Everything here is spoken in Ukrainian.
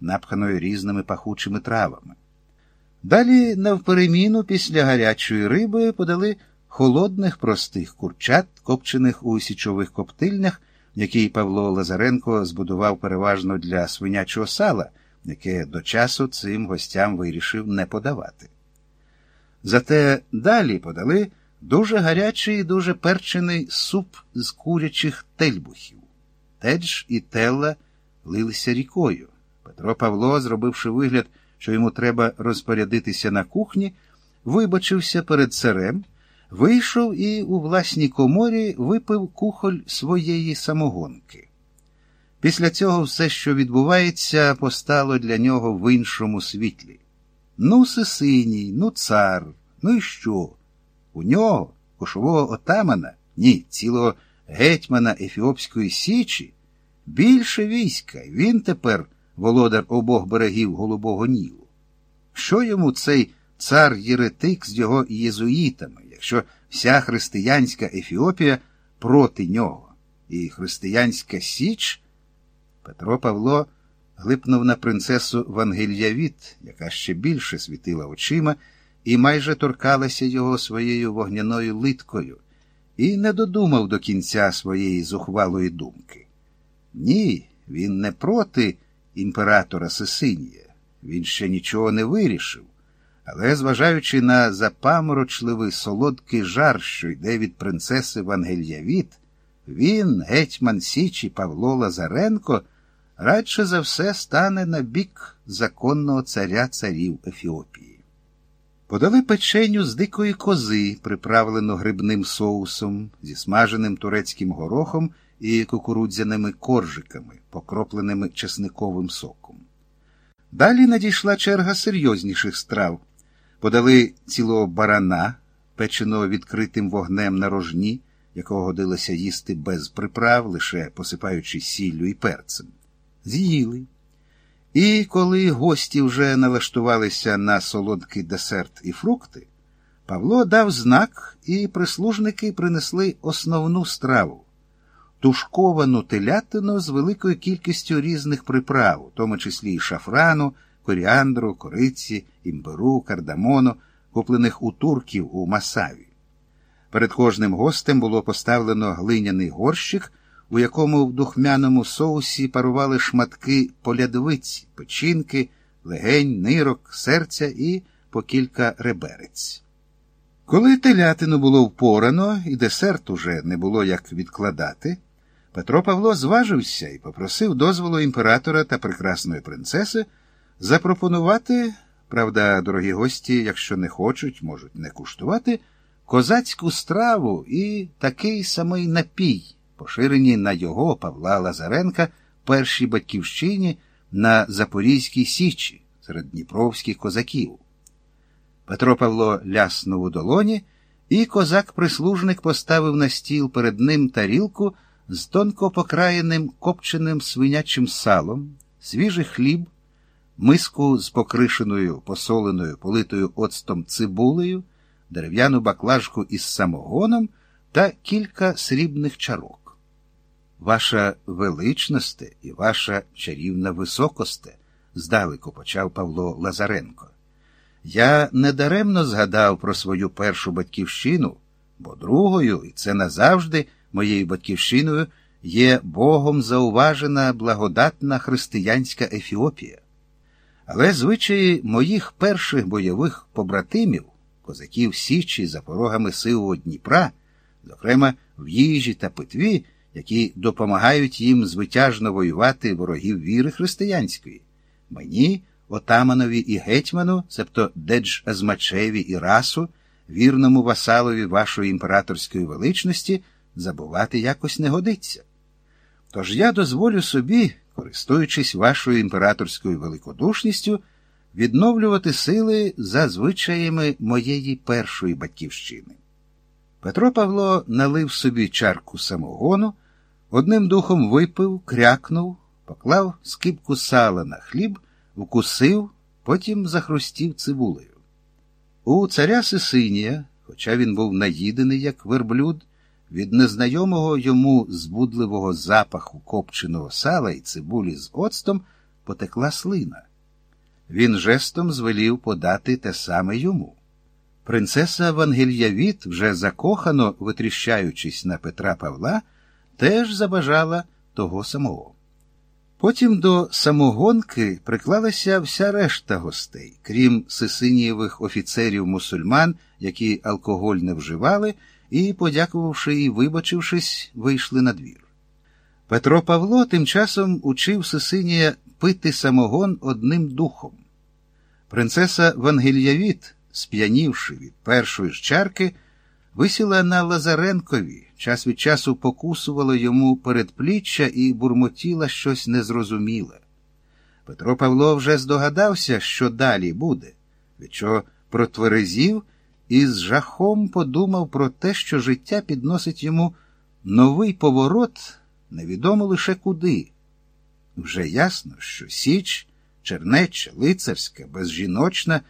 напханої різними пахучими травами. Далі, навпереміну, після гарячої риби подали холодних простих курчат, копчених у січових коптильнях, які Павло Лазаренко збудував переважно для свинячого сала, яке до часу цим гостям вирішив не подавати. Зате далі подали дуже гарячий і дуже перчений суп з курячих тельбухів. Тедж і Телла лилися рікою. Петро Павло, зробивши вигляд, що йому треба розпорядитися на кухні, вибачився перед царем, вийшов і у власній коморі випив кухоль своєї самогонки. Після цього все, що відбувається, постало для нього в іншому світлі. Ну, сисиній, ну, цар, ну і що? У нього, кошового отамана, ні, цілого гетьмана Ефіопської Січі, більше війська. Він тепер володар обох берегів Голубого Нілу. Що йому цей цар Єретик з його єзуїтами, якщо вся християнська Ефіопія проти нього, і християнська Січ? Петро Павло глипнув на принцесу Вангельявіт, яка ще більше світила очима і майже торкалася його своєю вогняною литкою, і не додумав до кінця своєї зухвалої думки. Ні, він не проти імператора Сесинія, він ще нічого не вирішив, але, зважаючи на запаморочливий солодкий жар, що йде від принцеси Вангельявіт, він, гетьман Січі Павло Лазаренко, радше за все стане на бік законного царя царів Ефіопії. Подали печеню з дикої кози, приправлену грибним соусом, зі смаженим турецьким горохом і кукурудзяними коржиками, покропленими чесниковим соком. Далі надійшла черга серйозніших страв. Подали цілого барана, печеного відкритим вогнем на рожні, якого годилося їсти без приправ, лише посипаючи сіллю і перцем. З'їли. І коли гості вже налаштувалися на солодкий десерт і фрукти, Павло дав знак, і прислужники принесли основну страву тушковану телятину з великою кількістю різних приправ, у тому числі і шафрану, коріандру, кориці, імбиру, кардамону, куплених у турків у Масаві. Перед кожним гостем було поставлено глиняний горщик, у якому в духмяному соусі парували шматки полядвиці, печінки, легень, нирок, серця і по кілька реберець. Коли телятину було впорано і десерт уже не було як відкладати, Петро Павло зважився і попросив дозволу імператора та прекрасної принцеси запропонувати, правда, дорогі гості, якщо не хочуть, можуть не куштувати, козацьку страву і такий самий напій, поширені на його Павла Лазаренка першій батьківщині на Запорізькій Січі серед дніпровських козаків. Петро Павло ляснув у долоні, і козак-прислужник поставив на стіл перед ним тарілку з тонко покраєним копченим свинячим салом, свіжий хліб, миску з покришеною, посоленою, политою оцтом цибулею, дерев'яну баклажку із самогоном та кілька срібних чарок. Ваша величносте і ваша чарівна високосте, здалеку почав Павло Лазаренко. Я недаремно згадав про свою першу батьківщину, бо другою, і це назавжди моєю батьківщиною, є Богом зауважена благодатна християнська Ефіопія. Але звичаї моїх перших бойових побратимів, козаків Січі за порогами сивого Дніпра, зокрема в їжі та питві, які допомагають їм звитяжно воювати ворогів віри християнської, мені, отаманові і гетьману, себто Дедж Азмачеві і расу, вірному васалові вашої імператорської величності, забувати якось не годиться. Тож я дозволю собі, користуючись вашою імператорською великодушністю, відновлювати сили за звичаями моєї першої батьківщини. Петро Павло налив собі чарку самогону, одним духом випив, крякнув, поклав скипку сала на хліб, вкусив, потім захрустів цибулею. У царя Сисинія, хоча він був наїдений, як верблюд, від незнайомого йому збудливого запаху копченого сала і цибулі з оцтом потекла слина. Він жестом звелів подати те саме йому. Принцеса Вангельявіт, вже закохано витріщаючись на Петра Павла, теж забажала того самого. Потім до самогонки приклалася вся решта гостей, крім сисинієвих офіцерів мусульман, які алкоголь не вживали, і, подякувавши і вибачившись, вийшли на двір. Петро Павло тим часом учив Сисинія пити самогон одним духом. Принцеса Вангельявіт, сп'янівши від першої ж чарки, висіла на Лазаренкові, час від часу покусувала йому передпліччя і бурмотіла щось незрозуміле. Петро Павло вже здогадався, що далі буде, від чого протверезів і з жахом подумав про те, що життя підносить йому новий поворот, невідомо лише куди. Вже ясно, що Січ, чернеча, лицарська, безжіночна,